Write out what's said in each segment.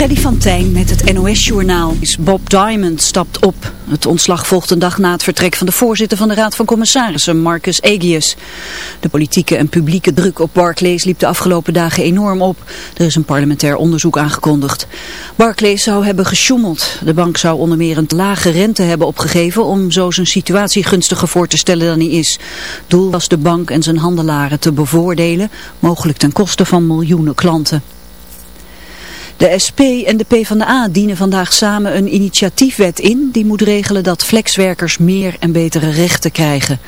Freddy van Tijn met het NOS-journaal. Bob Diamond stapt op. Het ontslag volgt een dag na het vertrek van de voorzitter van de Raad van Commissarissen, Marcus Aegius. De politieke en publieke druk op Barclays liep de afgelopen dagen enorm op. Er is een parlementair onderzoek aangekondigd. Barclays zou hebben gesjoemeld. De bank zou onder meer een lage rente hebben opgegeven om zo zijn situatie gunstiger voor te stellen dan hij is. Doel was de bank en zijn handelaren te bevoordelen, mogelijk ten koste van miljoenen klanten. De SP en de PvdA dienen vandaag samen een initiatiefwet in die moet regelen dat flexwerkers meer en betere rechten krijgen.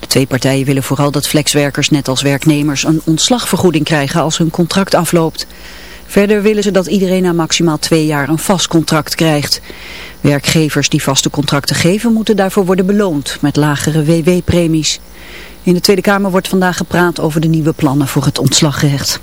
De twee partijen willen vooral dat flexwerkers net als werknemers een ontslagvergoeding krijgen als hun contract afloopt. Verder willen ze dat iedereen na maximaal twee jaar een vast contract krijgt. Werkgevers die vaste contracten geven moeten daarvoor worden beloond met lagere WW-premies. In de Tweede Kamer wordt vandaag gepraat over de nieuwe plannen voor het ontslagrecht.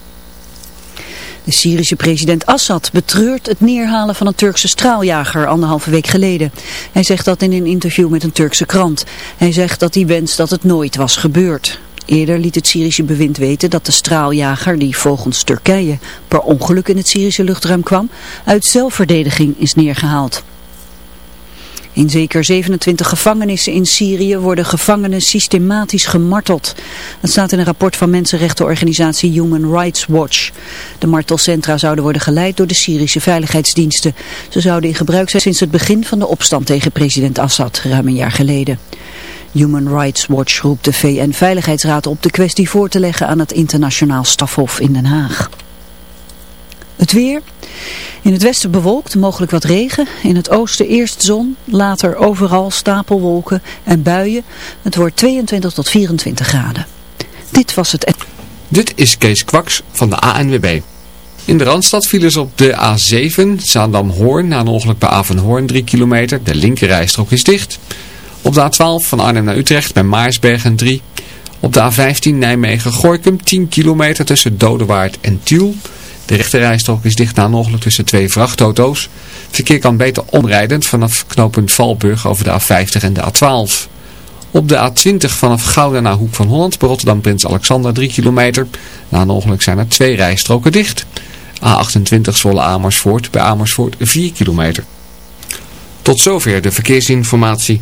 De Syrische president Assad betreurt het neerhalen van een Turkse straaljager anderhalve week geleden. Hij zegt dat in een interview met een Turkse krant. Hij zegt dat hij wenst dat het nooit was gebeurd. Eerder liet het Syrische bewind weten dat de straaljager, die volgens Turkije per ongeluk in het Syrische luchtruim kwam, uit zelfverdediging is neergehaald. In zeker 27 gevangenissen in Syrië worden gevangenen systematisch gemarteld. Dat staat in een rapport van mensenrechtenorganisatie Human Rights Watch. De martelcentra zouden worden geleid door de Syrische veiligheidsdiensten. Ze zouden in gebruik zijn sinds het begin van de opstand tegen president Assad, ruim een jaar geleden. Human Rights Watch roept de VN-veiligheidsraad op de kwestie voor te leggen aan het internationaal stafhof in Den Haag. Het weer... In het westen bewolkt, mogelijk wat regen. In het oosten eerst zon, later overal stapelwolken en buien. Het wordt 22 tot 24 graden. Dit was het... Dit is Kees Kwaks van de ANWB. In de Randstad vielen ze op de A7, Zaandam-Hoorn, na een ongeluk bij Avenhoorn 3 kilometer. De linkerrijstrook is dicht. Op de A12 van Arnhem naar Utrecht bij Maarsbergen 3. Op de A15 Nijmegen-Gorkum 10 kilometer tussen Dodewaard en Tiel. De rechterrijstrook is dicht na een tussen twee vrachtauto's. Verkeer kan beter omrijdend vanaf knooppunt Valburg over de A50 en de A12. Op de A20 vanaf Gouda naar Hoek van Holland bij Rotterdam Prins Alexander 3 kilometer. Na een zijn er twee rijstroken dicht. A28 Zwolle Amersfoort bij Amersfoort 4 kilometer. Tot zover de verkeersinformatie.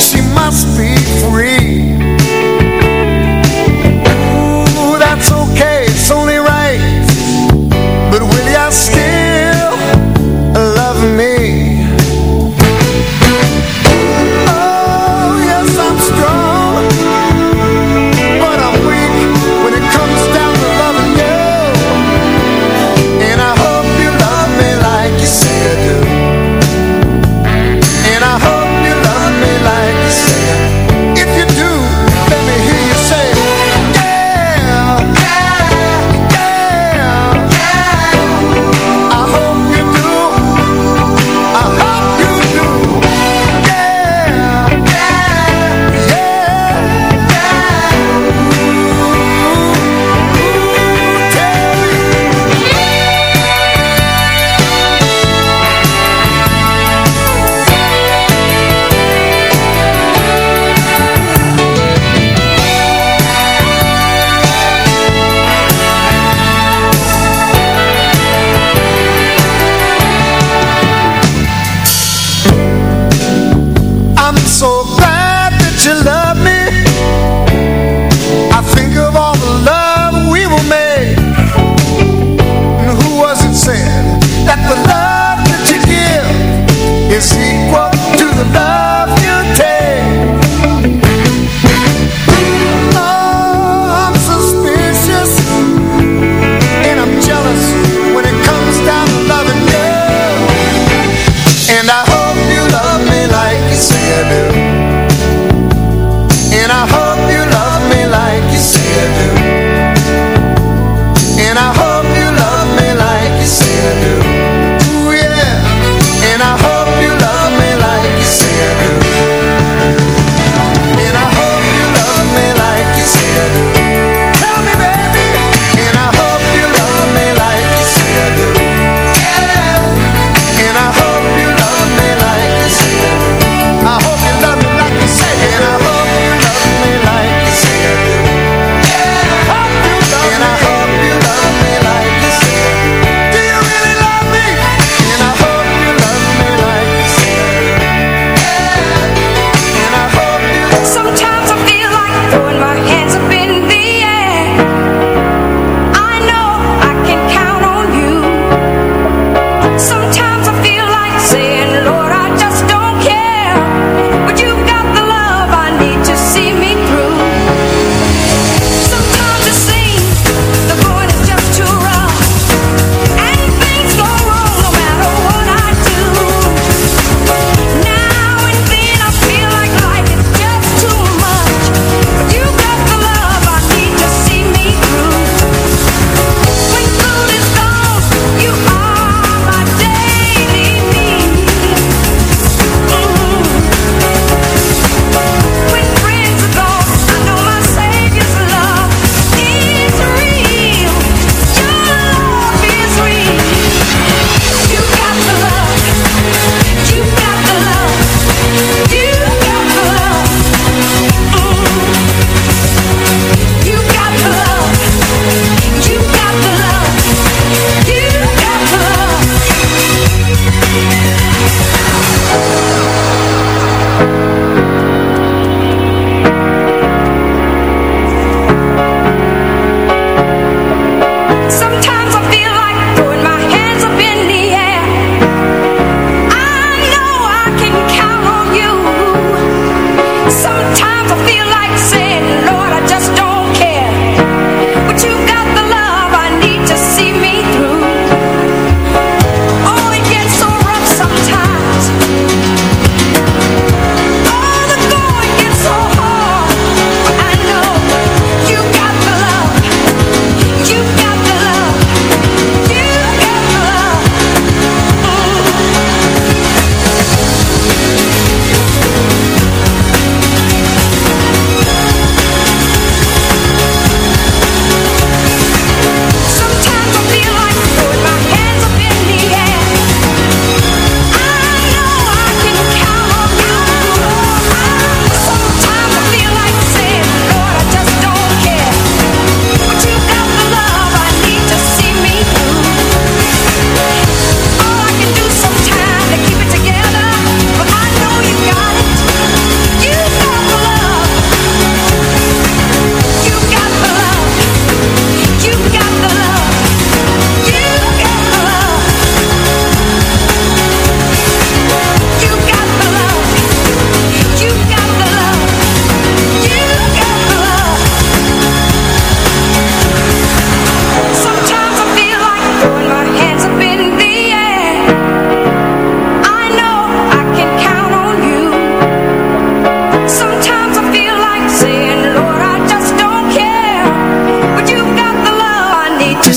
she must be free.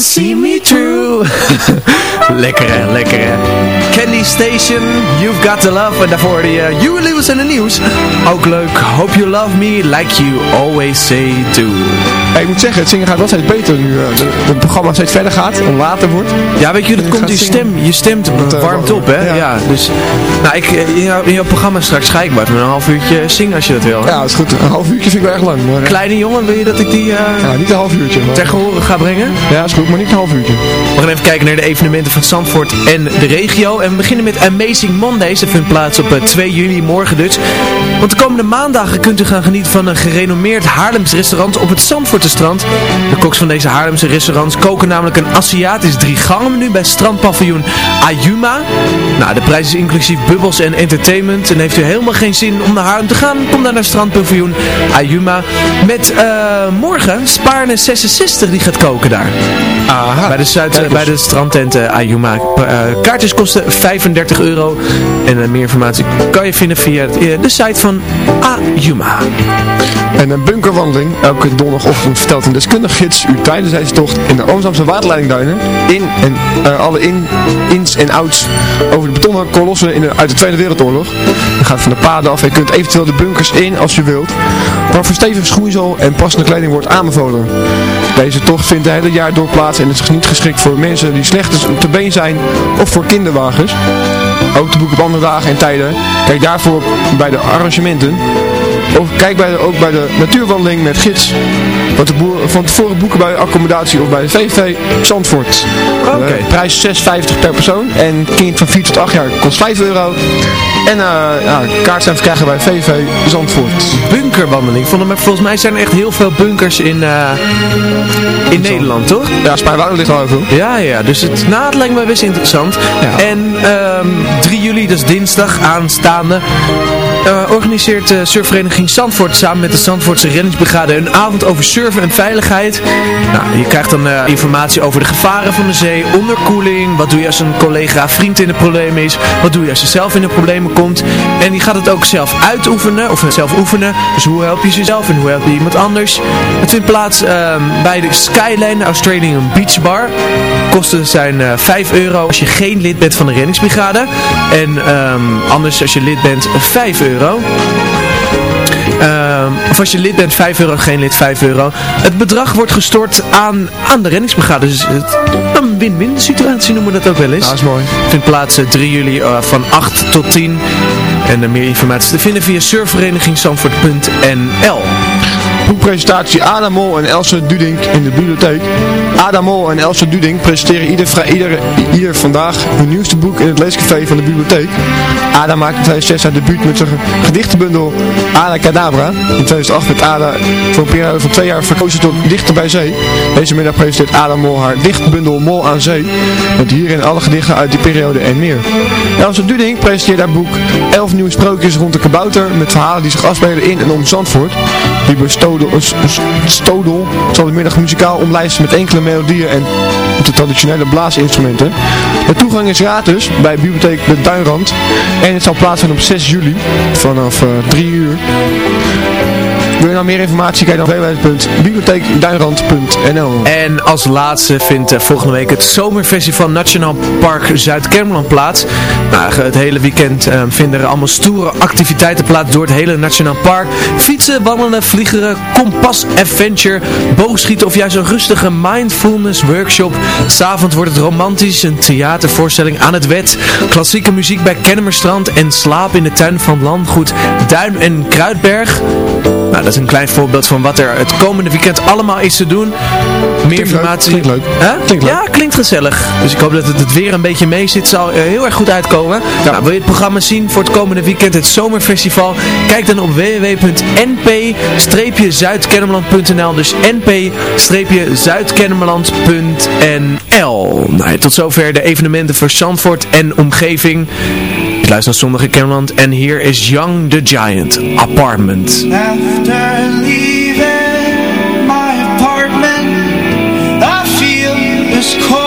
See me through. lekker hè, lekker. Candy Station, You've Got to Love. En daarvoor de uh, Huey Lewis en de nieuws. Ook leuk. Hope you love me like you always say do. Hey, ik moet zeggen, het zingen gaat wel steeds beter nu uh, het programma steeds verder gaat en later wordt. Ja, weet je, dat komt je stem, je stemt uh, warmt op, hè? Ja. ja. dus, nou, ik, in, jouw, in jouw programma straks ga ik maar een half uurtje zingen als je dat wil. Hè? Ja, dat is goed. Een half uurtje vind ik wel erg lang. Maar, Kleine jongen, wil je dat ik die... Uh, ja, niet een half uurtje. Maar... Ter gehoren ga brengen? Ja, is goed, maar niet een half uurtje. We gaan even kijken naar de evenementen van Zandvoort en de regio. En we beginnen met Amazing Mondays. Dat vindt plaats op 2 juli, morgen dus. Want de komende maandagen kunt u gaan genieten van een gerenommeerd Haarlems restaurant op het Zandvoortenstrand. De koks van deze Haarlemse restaurants koken namelijk een Aziatisch drie gangen menu bij strandpaviljoen Ayuma. Nou, de prijs is inclusief bubbels en entertainment. En heeft u helemaal geen zin om naar Haarlem te gaan, kom dan naar strandpaviljoen Ayuma. Met uh, morgen Spaarne 66 die gaat koken daar. Aha. Bij de, Zuid, bij de strandtent Ayuma. Uh, kaartjes kosten 35 euro. En meer informatie kan je vinden via de site van Ayuma. En een bunkerwandeling. Elke donderdagochtend vertelt een deskundige gids u tijdens deze tocht in de Amsterdamse waterleidingduinen in en uh, alle in, ins en outs over de betonnen kolossen in de, uit de Tweede Wereldoorlog. Je gaat van de paden af en kunt eventueel de bunkers in als je wilt. Maar voor stevig schoeisel en passende kleding wordt aanbevolen. Deze tocht vindt het hele jaar door plaats en is niet geschikt voor mensen die slecht te been zijn of voor kinderwagens. Ook te boeken op andere dagen en tijden. Kijk daarvoor bij de arrangementen. Of kijk bij de, ook bij de natuurwandeling met gids. Van, de boer, van tevoren boeken bij accommodatie of bij VV Zandvoort. Okay. Uh, prijs 6,50 per persoon. En kind van 4 tot 8 jaar kost 5 euro. En uh, ja, kaart zijn verkrijgen bij VV Zandvoort. Bunkerwandeling. Volgens mij zijn er echt heel veel bunkers in, uh, in Nederland, toch? Ja, Spijnwouden ligt al over. Ja, ja. Dus het, nou, het lijkt me best interessant. Ja. En um, 3 juli, dus dinsdag aanstaande, uh, organiseert de surfvereniging Zandvoort samen met de Zandvoortse reddingsbrigade een avond over surfen en veiligheid. Nou, je krijgt dan uh, informatie over de gevaren van de zee, onderkoeling, wat doe je als een collega vriend in de problemen is, wat doe je als je zelf in de problemen komt. En die gaat het ook zelf uitoefenen, of zelf oefenen. Dus hoe help je jezelf en hoe help je iemand anders. Het vindt plaats uh, bij de Skyline Australian Beach Bar. Kosten zijn uh, 5 euro als je geen lid bent van de reddingsbrigade. En um, anders als je lid bent 5 euro. Uh, of als je lid bent 5 euro, geen lid 5 euro. Het bedrag wordt gestort aan, aan de reddingsbrigade. Dus het, een win-win situatie noemen we dat ook wel eens. Dat is mooi. Vindt plaats uh, 3 juli uh, van 8 tot 10. En uh, meer informatie te vinden via surfverenigingzandvoort.nl Boekpresentatie Adam Mol en Else Dudink in de bibliotheek. Adam Mol en Else Dudink presenteren ieder, ieder, ieder vandaag hun nieuwste boek in het leescafé van de bibliotheek. Ada maakt in 2006 haar debuut met zijn gedichtenbundel Ada Cadabra. In 2008 werd Ada voor een periode van twee jaar verkozen tot dichter bij zee. Deze middag presenteert Ada Mol haar dichtbundel Mol aan Zee. Met hierin alle gedichten uit die periode en meer. Else Dudink presenteert haar boek 11 nieuwe sprookjes rond de kabouter met verhalen die zich afspelen in en om Zandvoort. Die bestoden Stodel zal de middag muzikaal omlijsten met enkele melodieën en de traditionele blaasinstrumenten. De toegang is gratis bij Bibliotheek de Duinrand en het zal plaatsvinden op 6 juli vanaf uh, 3 uur. Wil je nou meer informatie, kijk dan www.bibliotheekduinrand.nl En als laatste vindt uh, volgende week het Zomerfestival Nationaal Park Zuid-Kermeland plaats. Nou, het hele weekend uh, vinden er allemaal stoere activiteiten plaats door het hele Nationaal Park. Fietsen, wandelen, vliegeren, kompas, adventure, boogschieten of juist een rustige mindfulness workshop. S'avonds wordt het romantisch, een theatervoorstelling aan het wet, klassieke muziek bij Kennemerstrand en slaap in de tuin van landgoed Duin en Kruidberg. Nou, dat is een klein voorbeeld van wat er het komende weekend allemaal is te doen. Meer klinkt informatie. Leuk, klinkt leuk. Huh? Klinkt leuk. Ja, klinkt gezellig. Dus ik hoop dat het, het weer een beetje mee zit. zal uh, heel erg goed uitkomen. Ja. Nou, wil je het programma zien voor het komende weekend, het Zomerfestival? Kijk dan op www.np-zuidkennemerland.nl Dus np-zuidkennemerland.nl nou, Tot zover de evenementen voor Zandvoort en omgeving. Ik luister naar Zondag in en hier is Young the Giant, Apartment. After leaving my apartment I feel this cold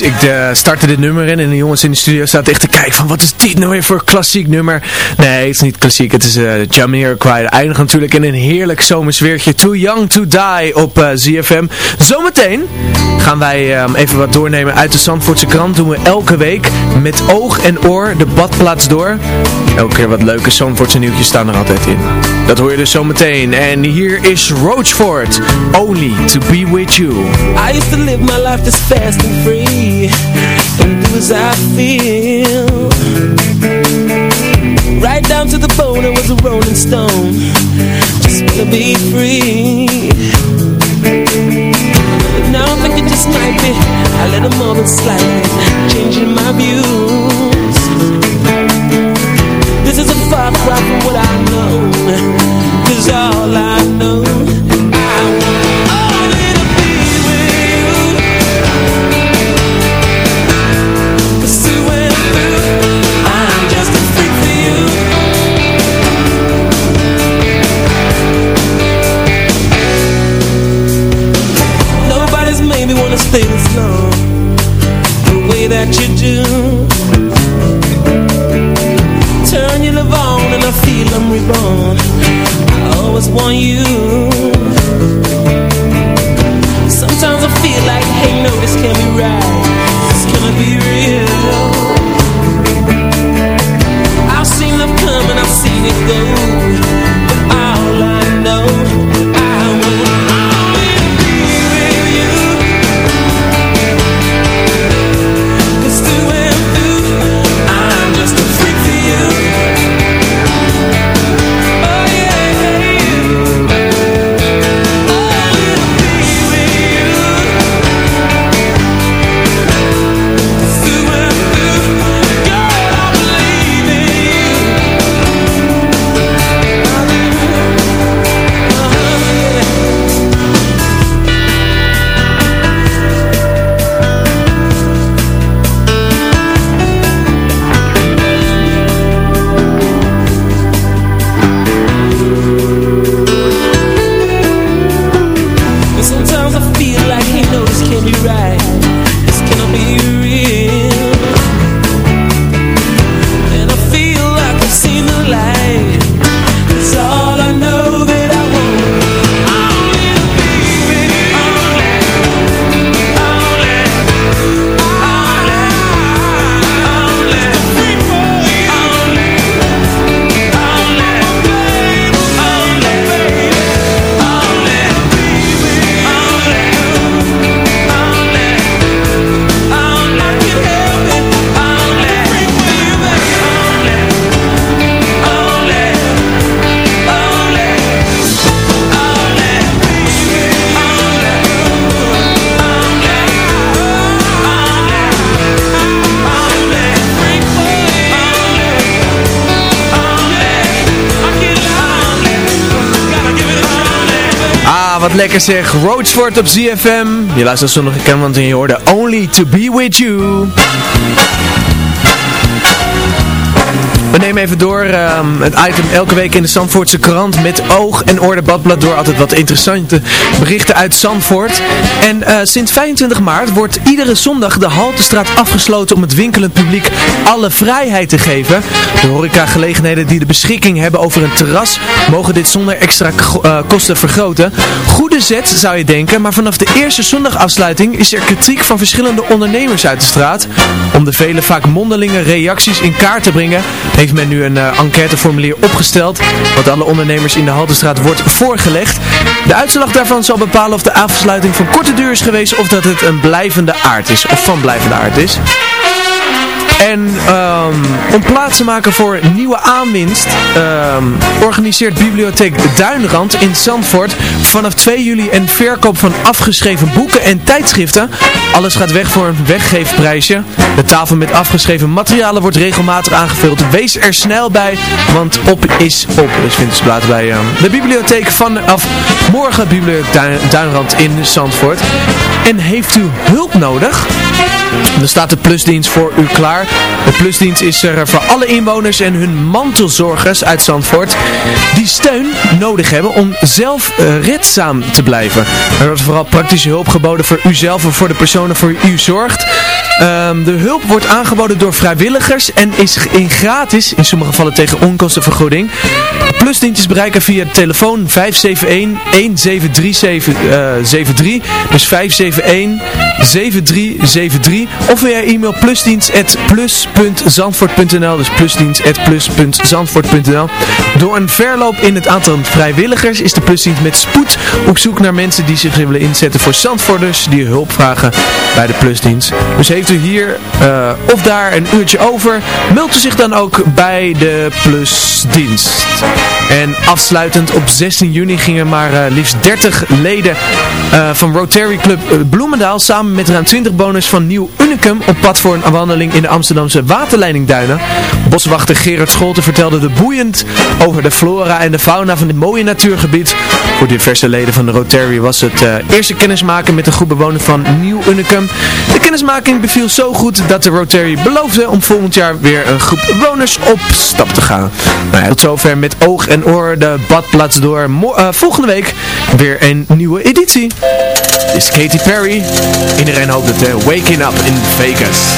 Ik uh, startte dit nummer in en de jongens in de studio zaten echt te kijken van wat is dit nou weer voor klassiek nummer. Nee, het is niet klassiek. Het is uh, Jamiroquai. Eindig natuurlijk in een heerlijk zomersweertje. Too Young to Die op uh, ZFM. Zometeen gaan wij um, even wat doornemen uit de Zandvoortse krant. Doen we elke week met oog en oor de badplaats door. Elke keer wat leuke Zandvoortse nieuwtjes staan er altijd in. Dat hoor je dus zometeen. En hier is Roachford. Only to be with you. I used to live my life just fast and free. And do as I feel. Right down to the bone, I was a rolling stone. Just wanna be free. But now I think it just might be a little more than slightly changing my views. This is a far cry from what I know. Cause all I wat lekker zeg. Roachford op ZFM. Je luistert zondag in want je hoorde Only to be with you. We nemen even door um, het item elke week in de Zandvoortse krant met oog en orde badblad door. Altijd wat interessante berichten uit Zandvoort. En uh, sinds 25 maart wordt iedere zondag de Haltestraat afgesloten om het winkelend publiek alle vrijheid te geven. De horecagelegenheden die de beschikking hebben over een terras mogen dit zonder extra uh, kosten vergroten. Goede zet zou je denken, maar vanaf de eerste zondagafsluiting is er kritiek van verschillende ondernemers uit de straat. Om de vele vaak mondelinge reacties in kaart te brengen heeft men nu een uh, enquêteformulier opgesteld, wat alle ondernemers in de Haltestraat wordt voorgelegd. De uitslag daarvan zal bepalen of de afsluiting van korte duur is geweest of dat het een blijvende aard is, of van blijvende aard is. En um, om plaats te maken voor nieuwe aanwinst um, organiseert Bibliotheek Duinrand in Zandvoort vanaf 2 juli een verkoop van afgeschreven boeken en tijdschriften. Alles gaat weg voor een weggeefprijsje. De tafel met afgeschreven materialen wordt regelmatig aangevuld. Wees er snel bij, want op is op. Dus vindt ze plaats bij um, de bibliotheek vanaf morgen Bibliotheek Duinrand in Zandvoort. En heeft u hulp nodig? Dan staat de plusdienst voor u klaar. De plusdienst is er voor alle inwoners en hun mantelzorgers uit Zandvoort die steun nodig hebben om zelf uh, redzaam te blijven. Er wordt vooral praktische hulp geboden voor uzelf en voor de personen voor u zorgt. Um, de hulp wordt aangeboden door vrijwilligers en is in gratis, in sommige gevallen tegen onkostenvergoeding. Plusdienstjes bereiken via telefoon 571-173773. Uh, dus 571-7373. Of via e-mail plusdienst.plus.zandvoort.nl Dus plusdienst.plus.zandvoort.nl Door een verloop in het aantal vrijwilligers is de plusdienst met spoed op zoek naar mensen die zich willen inzetten voor Zandvoorters die hulp vragen bij de plusdienst. Dus heeft u hier uh, of daar een uurtje over, meldt u zich dan ook bij de plusdienst. En afsluitend op 16 juni gingen maar uh, liefst 30 leden uh, van Rotary Club Bloemendaal samen met ruim 20 bonus van Nieuw Unicum op pad voor een wandeling in de Amsterdamse waterleidingduinen. Boswachter Gerard Scholten vertelde de boeiend over de flora en de fauna van dit mooie natuurgebied. Voor diverse leden van de Rotary was het uh, eerste kennismaken met de groep bewoners van Nieuw Unicum. De kennismaking beviel zo goed dat de Rotary beloofde om volgend jaar weer een groep bewoners op stap te gaan. Nou tot zover met oog en oor de badplaats door. Uh, volgende week weer een nieuwe editie. Dit is Katy Perry. Iedereen hoopt het, uh, Waking Up in Vegas.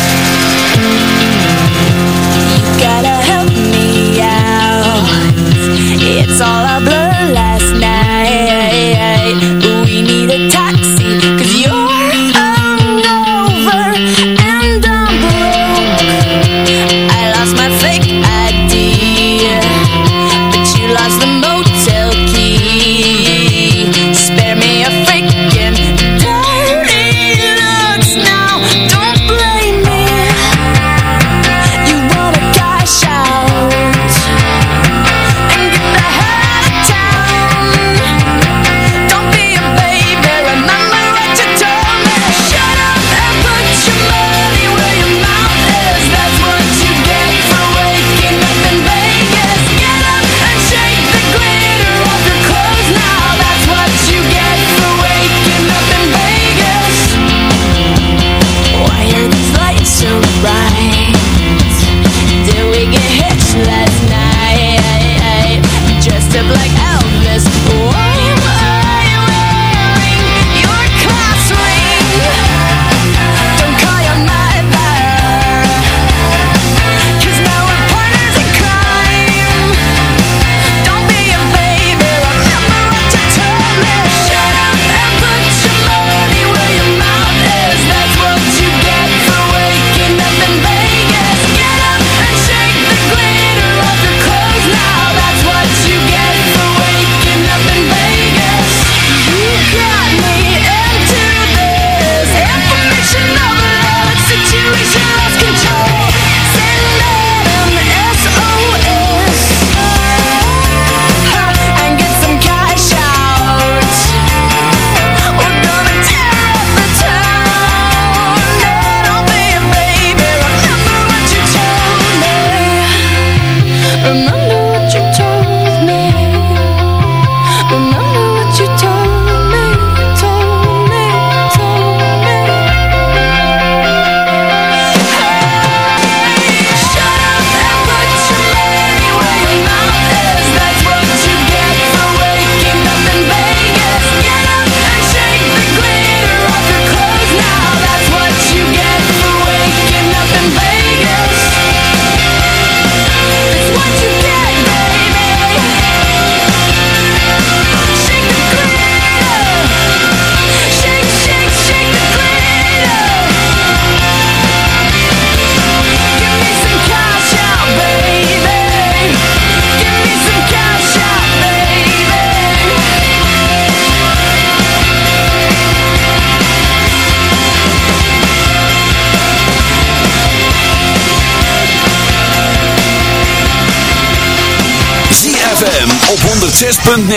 106.9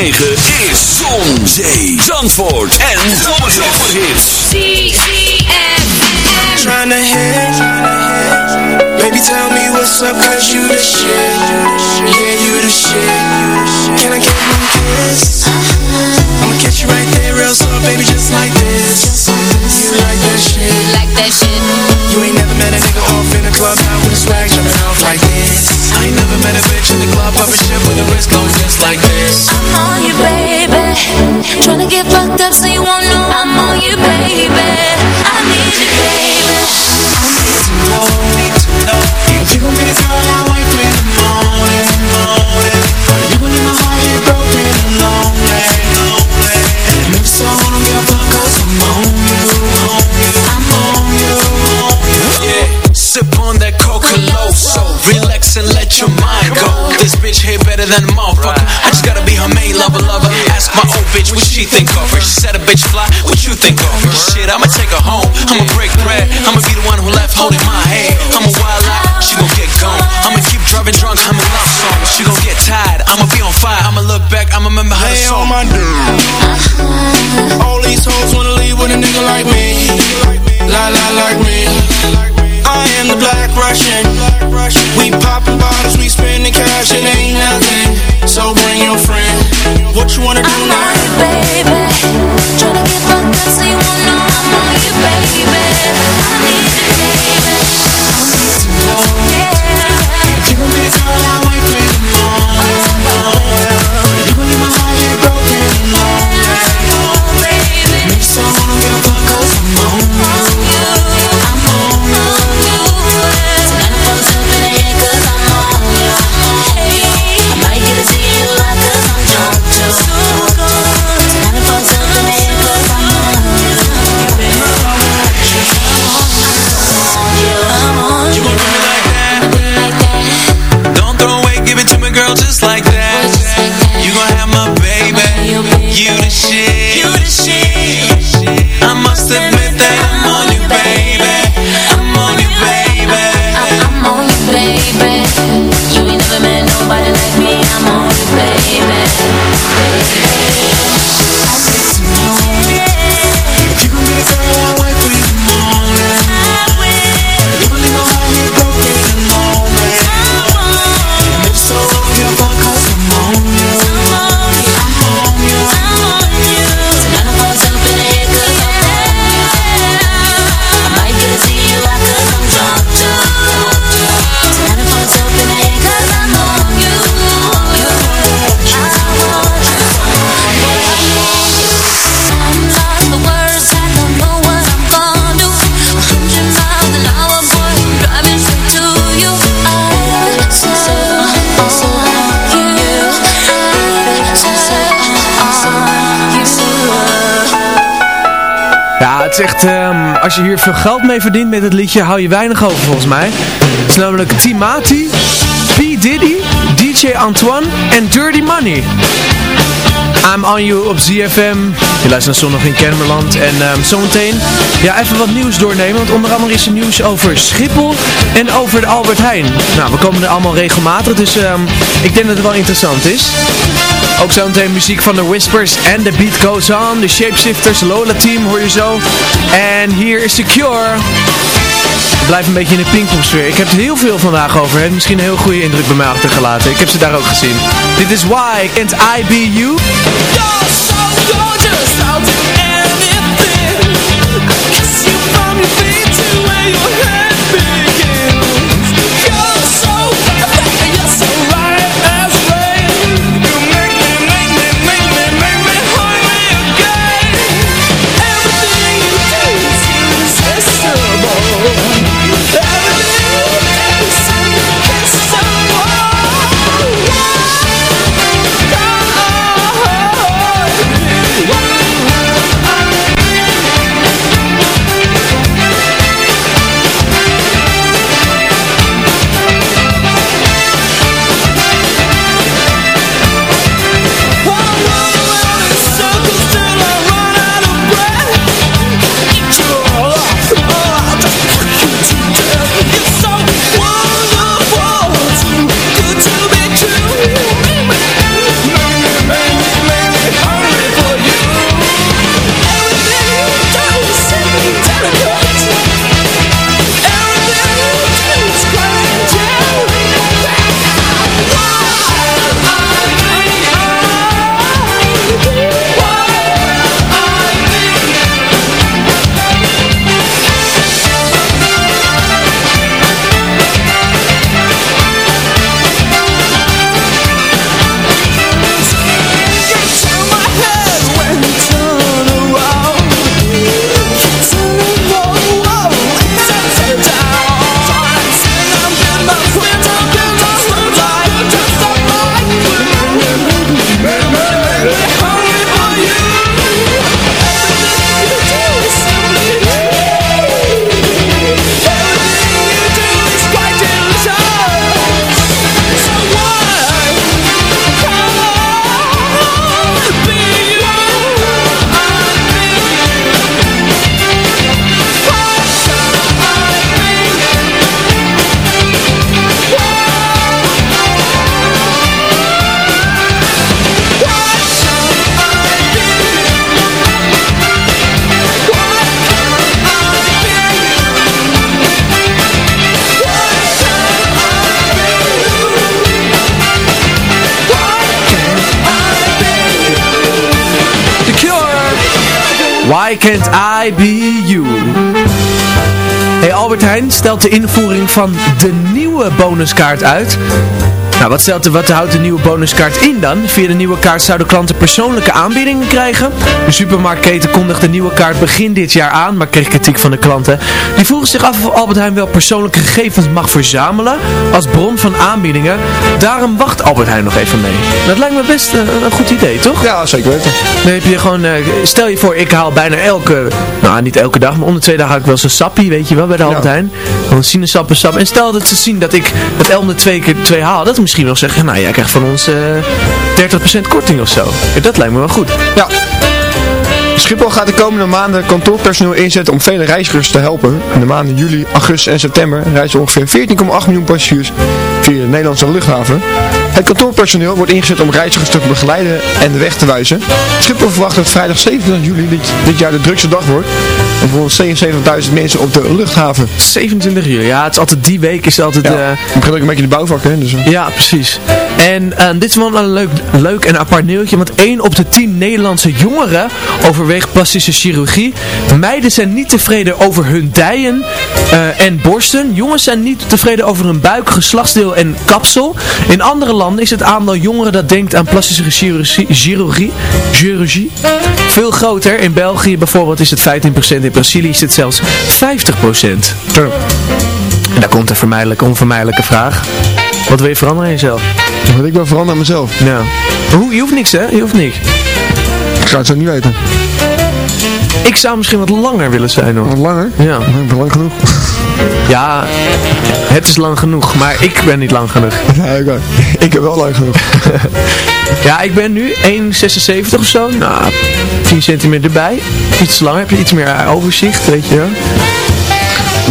is Zon, Zee, Zandvoort en Zomerhits. Trying to hit, baby tell me what's up cause you the shit, yeah you the shit. Can I get one kiss? Uh-huh. I'ma catch you right there real slow baby just like this. You like that shit? Like that shit. You ain't never met a nigga off in a club out with a swag jumping off like this. I ain't never met a bitch in the club popping shit with a risk. just like this. I'm on you, baby. Tryna get fucked up so you won't know I'm on you, baby. Bitch here better than a motherfucker. I just gotta be her main lover, lover. Ask my old bitch what she think of her. She said a bitch fly, what you think of her? Shit, I'ma take her home. I'ma break bread. I'ma be the one who left holding my hand. I'ma wild out, she gon' get gone. I'ma keep driving drunk, I'ma love song. She gon' get tired, I'ma be on fire. I'ma look back, I'ma remember how the Lay song All these hoes wanna leave with a nigga like me. La la like me. I am the black Russian. We poppin' bottles, we spending cash, it ain't echt, ehm, als je hier veel geld mee verdient met het liedje, hou je weinig over volgens mij. Het is namelijk Timati, P. Diddy, DJ Antoine en Dirty Money. I'm on you op ZFM. Je luistert naar Zondag in Kennemerland. En ehm, zometeen ja, even wat nieuws doornemen. Want onder andere is er nieuws over Schiphol en over de Albert Heijn. Nou, we komen er allemaal regelmatig. Dus ehm, ik denk dat het wel interessant is. Ook zometeen muziek van de Whispers en The Beat Goes On. De Shapeshifters, Lola Team hoor je zo. En hier is The Cure. Blijf een beetje in de Pinkpop-sfeer. Ik heb er heel veel vandaag over. Het misschien een heel goede indruk bij mij achtergelaten. Ik heb ze daar ook gezien. Dit is Why Can't I Be You? Can't I Be You? Hey, Albert Heijn stelt de invoering van de nieuwe bonuskaart uit. Nou, wat, stelt de, wat houdt de nieuwe bonuskaart in dan? Via de nieuwe kaart zouden klanten persoonlijke aanbiedingen krijgen. De supermarktketen kondigde de nieuwe kaart begin dit jaar aan, maar kreeg kritiek van de klanten. Die vroegen zich af of Albert Heijn wel persoonlijke gegevens mag verzamelen als bron van aanbiedingen. Daarom wacht Albert Heijn nog even mee. Dat lijkt me best eh, een goed idee, toch? Ja, zeker weten. Dan heb je gewoon, eh, stel je voor, ik haal bijna elke, nou niet elke dag, maar om de twee dagen haal ik wel zo'n sappie, weet je wel, bij de Albert Heijn. Gewoon sinaasappen, sap. En stel dat ze zien dat ik dat Elm twee keer twee haal, dat misschien wel zeggen, nou jij krijgt van ons eh 30% korting of zo. Dat lijkt me wel goed. Ja. Schiphol gaat de komende maanden kantoorpersoneel inzetten om vele reizigers te helpen. In de maanden juli, augustus en september reizen ongeveer 14,8 miljoen passagiers via de Nederlandse luchthaven. Het kantoorpersoneel wordt ingezet om reizigers te begeleiden en de weg te wijzen. Schiphol verwacht dat vrijdag 27 juli dit, dit jaar de drukste dag wordt. En voor 177.000 mensen op de luchthaven. 27 juli, ja, het is altijd die week is altijd... Ja, het begint ook een beetje de bouwvak, hè. Dus, eh. Ja, precies. En eh, dit is wel een leuk, leuk en apart nieuwtje, want 1 op de 10 Nederlandse jongeren overweegt plastische chirurgie. Meiden zijn niet tevreden over hun dijen eh, en borsten. Jongens zijn niet tevreden over hun buik, geslachtsdeel en kapsel. In andere landen is het aantal jongeren dat denkt aan plastische chirurgie, chirurgie, veel groter. In België bijvoorbeeld is het 15%, in Brazilië is het zelfs 50%. En daar komt een vermijdelijke, onvermijdelijke vraag. Wat wil je veranderen in jezelf? Wat ik wil veranderen aan mezelf. Ja. Hoe, je hoeft niks hè? Je hoeft niks. Ik zou het zo niet weten. Ik zou misschien wat langer willen zijn hoor. Wat langer? Ja. Ik ben lang genoeg. Ja, het is lang genoeg, maar ik ben niet lang genoeg. Nee, oké. Ik ben wel lang genoeg. Ja, ik ben nu 1,76 of zo. Nou, 10 centimeter erbij. Iets langer, heb je iets meer overzicht, weet je wel.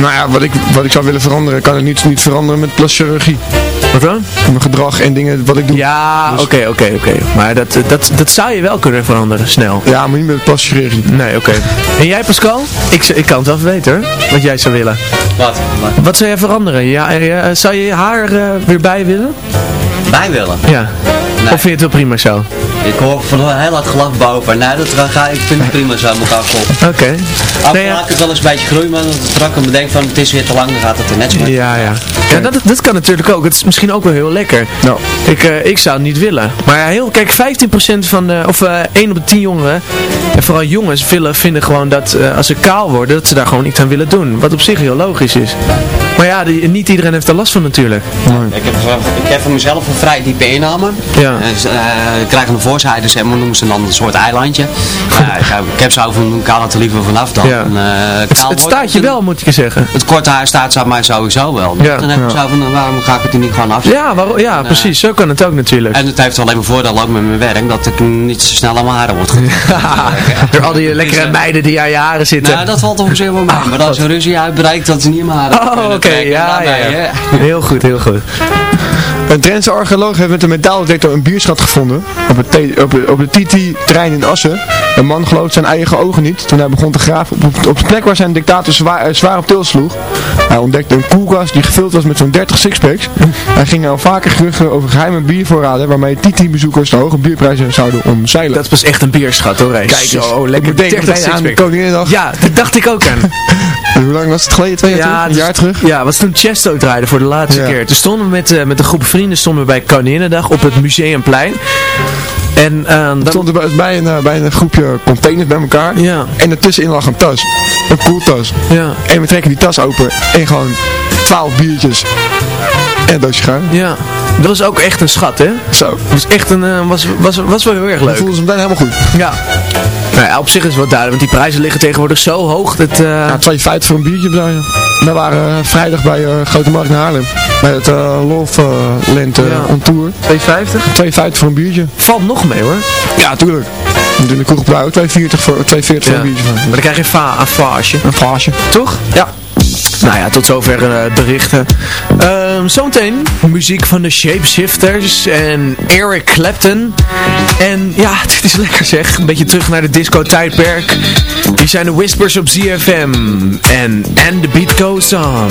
Nou ja, wat ik, wat ik zou willen veranderen, kan ik niet, niet veranderen met plastische chirurgie. Wat dan? Mijn gedrag en dingen wat ik doe. Ja, Dus- oké, oké, oké. Maar dat, dat, dat zou je wel kunnen veranderen, snel. Ja, maar niet met chirurgie. Nee, oké. En jij Pascal? Ik, ik kan het wel weten hoor, wat jij zou willen. Wat? Wat zou jij veranderen? Ja, eh, zou je je haar eh, weer bij willen? Bij willen? Ja. Of vind je het wel prima zo? Ik hoor van een heel hard gelach boven. Nee, dat ga ik vind het prima zo elkaar vol. Oké. Af Nee, ja. het wel eens een beetje groeien, maar dat het strak en bedenk van het is weer te lang, dan gaat het er net zo. Ja, ja. Ja, dat, dat kan natuurlijk ook. Het is misschien ook wel heel lekker. Nou. Ik, eh, ik zou het niet willen. Maar ja, heel, kijk, 15% van de, of eh 1 op de 10 jongeren, en vooral jongens, willen, vinden gewoon dat eh, als ze kaal worden, dat ze daar gewoon iets aan willen doen. Wat op zich heel logisch is. Maar ja, die, niet iedereen heeft er last van natuurlijk. Ik heb, ik heb voor mezelf een vrij diepe inname. Ja. En ze, eh, ik krijg een voorzijde, zeg maar, noemen ze dan een soort eilandje. Ja, ik, heb- ik heb zo van, ik haal het er liever vanaf dan. Ja. En, eh, Het, kaal het staat je wel, moet ik je zeggen. Het korte haar staat zo mij sowieso wel. Ja. Dan heb ik Ja. zo van, waarom ga ik het er niet gewoon af? Ja, waarom, ja En, precies. Zo kan het ook natuurlijk. En het heeft alleen maar voordeel ook met mijn werk, dat ik niet zo snel aan mijn haren word getrokken. Door al die lekkere meiden die aan je haren zitten. Nou, dat valt op zich wel mee. Maar als een ruzie uitbreikt, dat is niet in mijn haren. Oh, oké. Trekken. Ja, ja, ja. Heel goed, heel goed. Een Drentse archeoloog heeft met een metaaldetector een bierschat gevonden op, het op, de- op de TT-trein in Assen. Een man geloofde zijn eigen ogen niet toen hij begon te graven op, op de plek waar zijn dictator zwaar, eh, zwaar op til sloeg. Hij ontdekte een koelkast die gevuld was met zo'n 30 sixpacks. Hij ging al vaker geruchten over geheime biervoorraden waarmee TT-bezoekers de hoge bierprijzen zouden omzeilen. Dat was echt een bierschat hoor. Kijk Kijk eens, zo, lekker moet denken 30 meteen aan de. Koninginnedag. Ja, dat dacht ik ook aan. Hoe lang was het geleden? Twee jaar terug? Een dus- jaar terug? Ja, was toen Chesto draaide voor de laatste Ja. keer. Toen stonden we met, eh, met een groep vrienden stonden we bij Koninginnedag op het Museumplein. En eh, We dan, stonden bij, bij, een, eh, bij een groepje containers bij elkaar. Ja. En ertussenin lag een tas. Een koeltas. ja, En we trekken die tas open. En gewoon 12 biertjes. En een doosje gaan. ja, dat was ook echt een schat hè. Zo. Dat was echt een, eh, was, was, was wel heel erg We leuk. voelden ze meteen helemaal goed. Ja. Nou ja, op zich is het wel duidelijk, want die prijzen liggen tegenwoordig zo hoog. Dat, eh, Ja, 2,50 voor een biertje bedoel je. We waren eh, vrijdag bij eh, Grote Markt in Haarlem. Bij het uh, Love uh, Lente Ja. on Tour. 2,50? 2,50 voor een biertje. Valt nog mee hoor. Ja, tuurlijk. In de kroeg bij ook 2,40 voor, 2,40 voor een biertje. Van. Maar dan krijg je een vaasje. Een glaasje. Toch? Ja. Nou ja, tot zover eh, berichten. Ehm zometeen muziek van de Shapeshifters en Eric Clapton. En ja, dit is lekker zeg. Een beetje terug naar de disco tijdperk. Die zijn de Whispers op ZFM. En And. The beat goes on.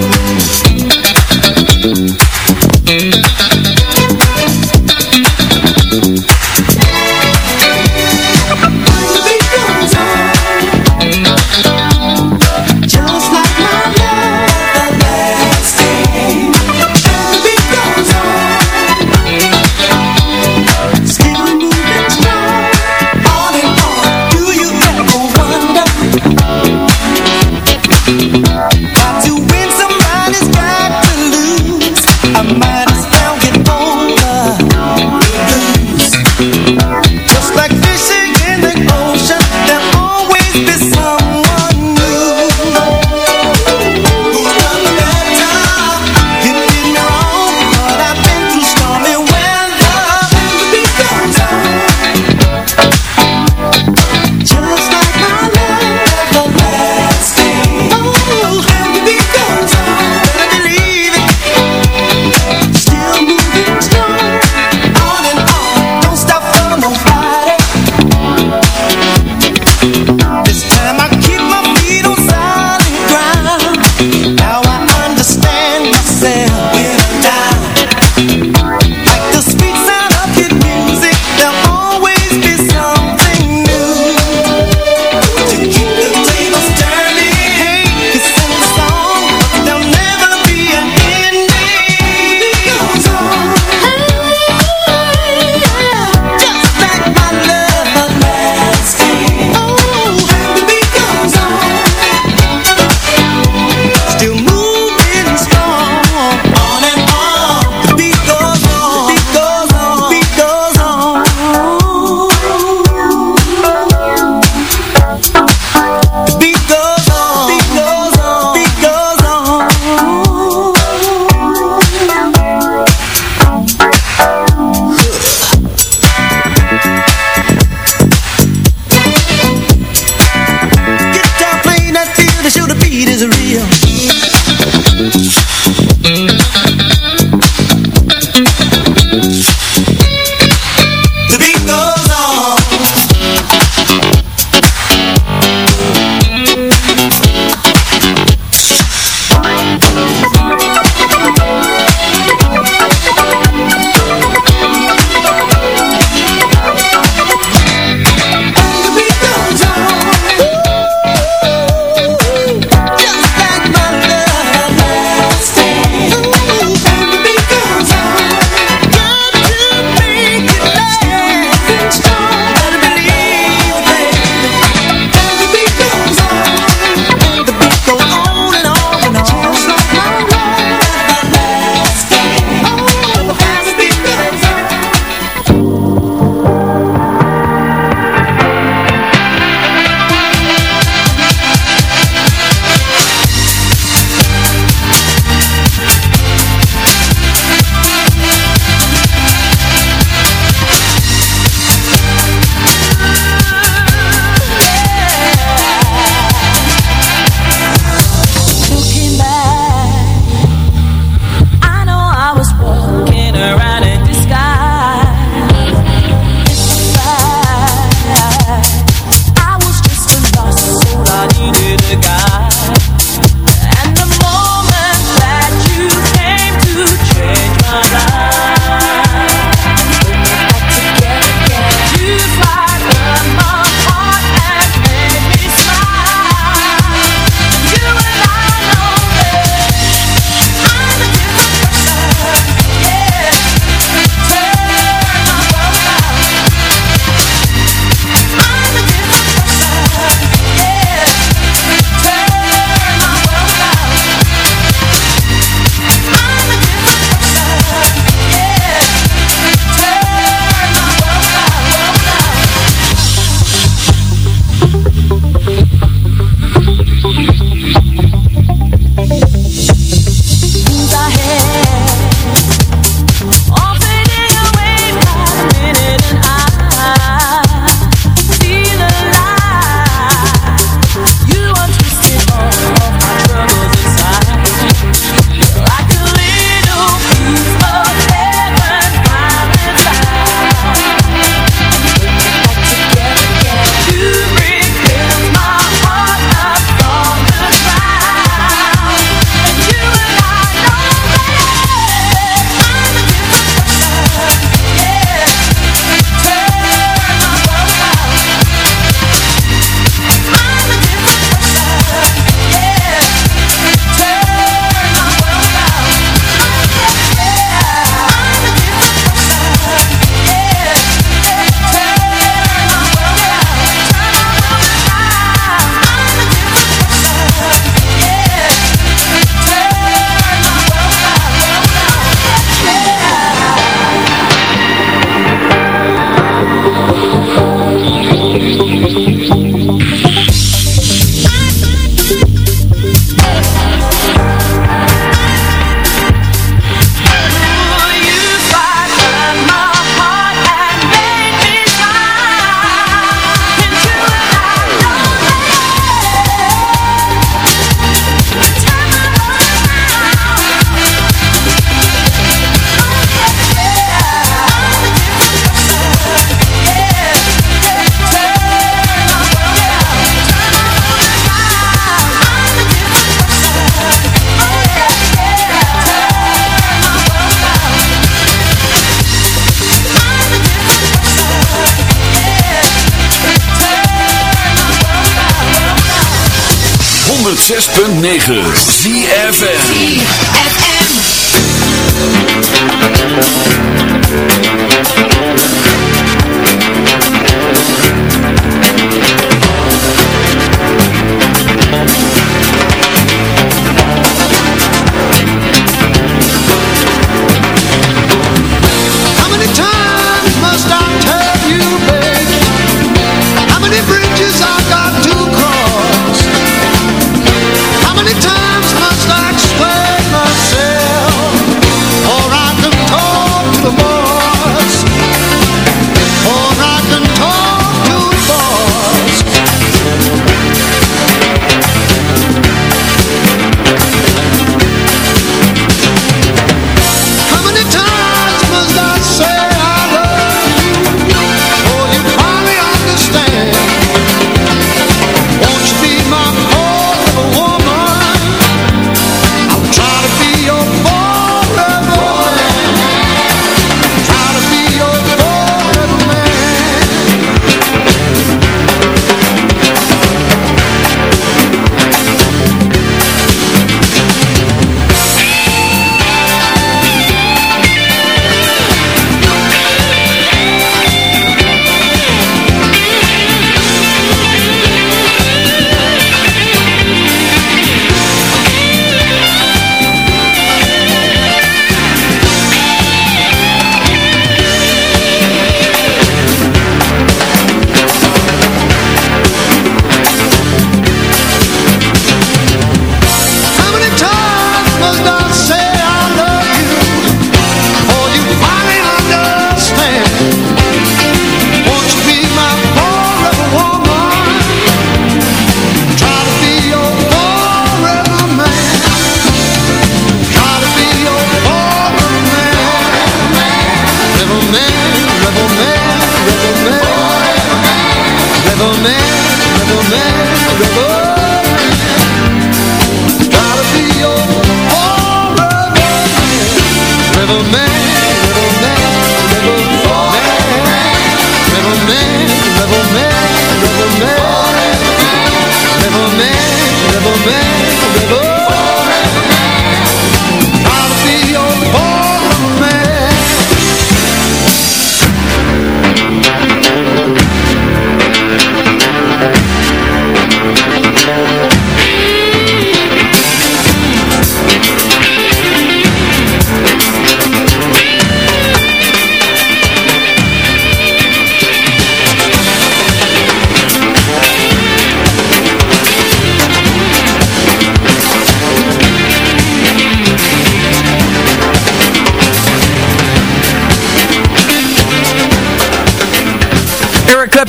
donde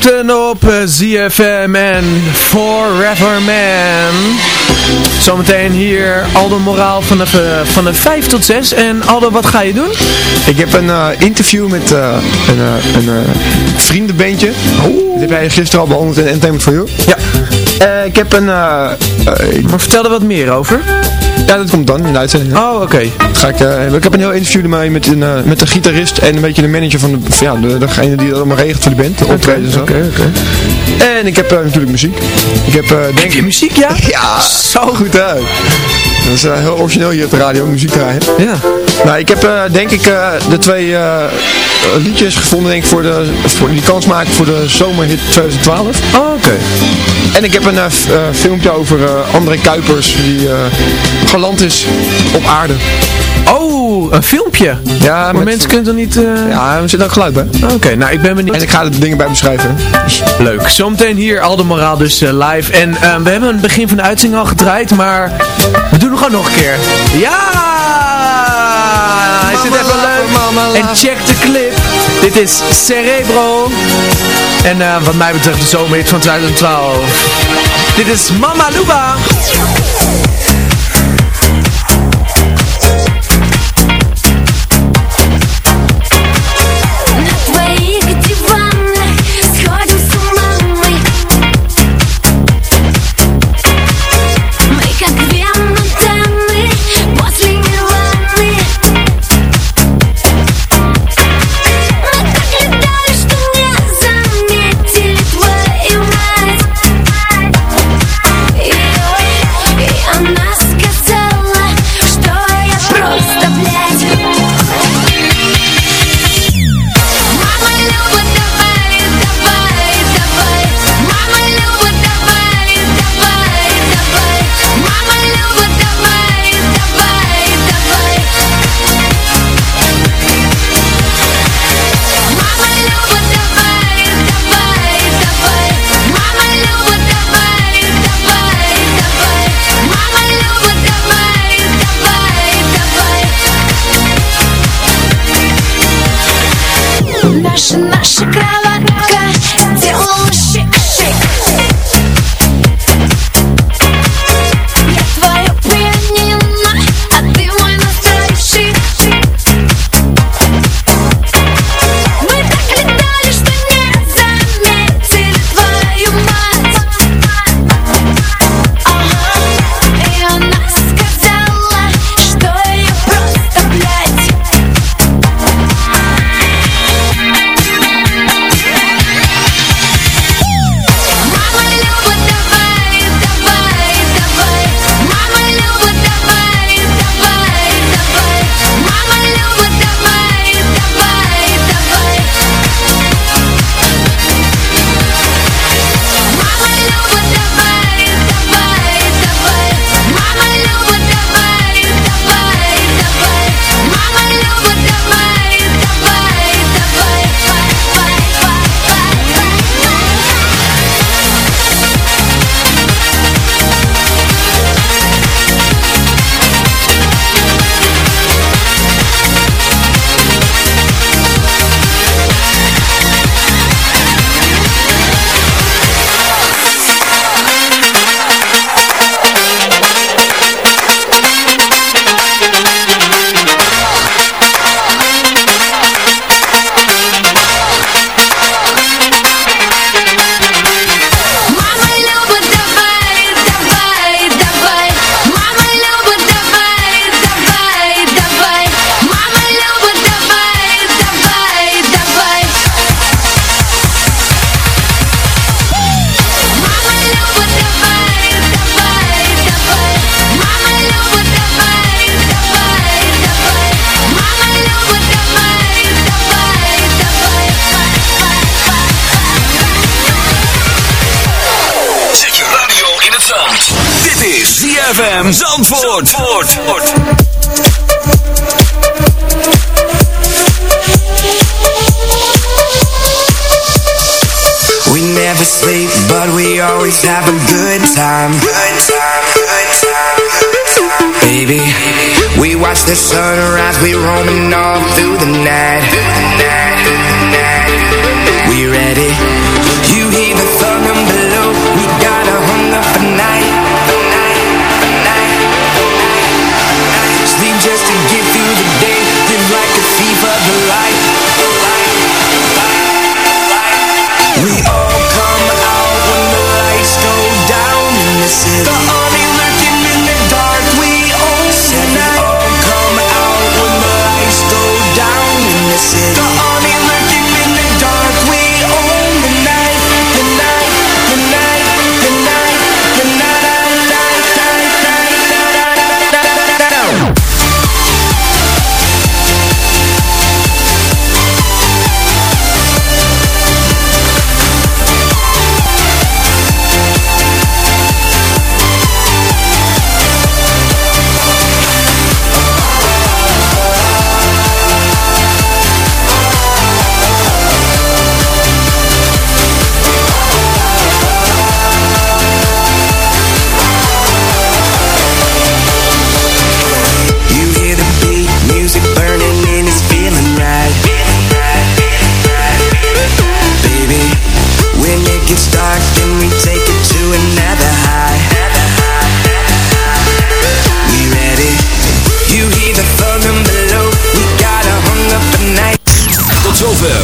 Clapton op eh, ZFM en Forever Man. Zometeen hier Aldo Moraal vanaf, eh, van de 5 tot 6. En Aldo, wat ga je doen? Ik heb een eh, interview met eh, een, eh, een vriendenbeentje. Dat heb jij gisteren al behandeld in Entertainment for You. Ja. Ik heb een... eh, Maar vertel er wat meer over. Ja, dat komt dan in de uitzending. Oh, oké. Ga ik, eh, ik heb een heel interview ermee met een, eh, met een gitarist en een beetje de manager van de, van, ja, de, degene die dat allemaal regelt voor de band. de optreden en zo. Oké, oké. En ik heb eh, natuurlijk muziek. Ik heb, eh, denk Heb je muziek, ja? Ja, zo goed uit. Dat is eh, heel origineel hier op de radio, muziek draaien. Ja. Nou, ik heb eh, denk ik eh, de twee eh, liedjes gevonden denk ik, voor de, voor, die kans maken voor de zomerhit 2012. Oh, oké. En ik heb een eh, eh, filmpje over eh, André Kuipers die geland is op aarde. Oh, een filmpje. Ja, Maar met- mensen kunnen er niet... Ja, er zit ook geluid bij. Oké, nou ik ben benieuwd. En ik ga er dingen bij beschrijven. Dus Leuk. Zometeen hier Aldo Moraal dus live. En we hebben het begin van de uitzending al gedraaid, maar we doen het gewoon nog een keer. Ja! Is dit even leuk? En check de clip. Dit is Cerebro. En eh, wat mij betreft de zomerhit van 2012. Dit is Mama Luba. have a good time. Good time, good time, good time. Baby, we watch the sunrise, we roaming all through the night. Through the night.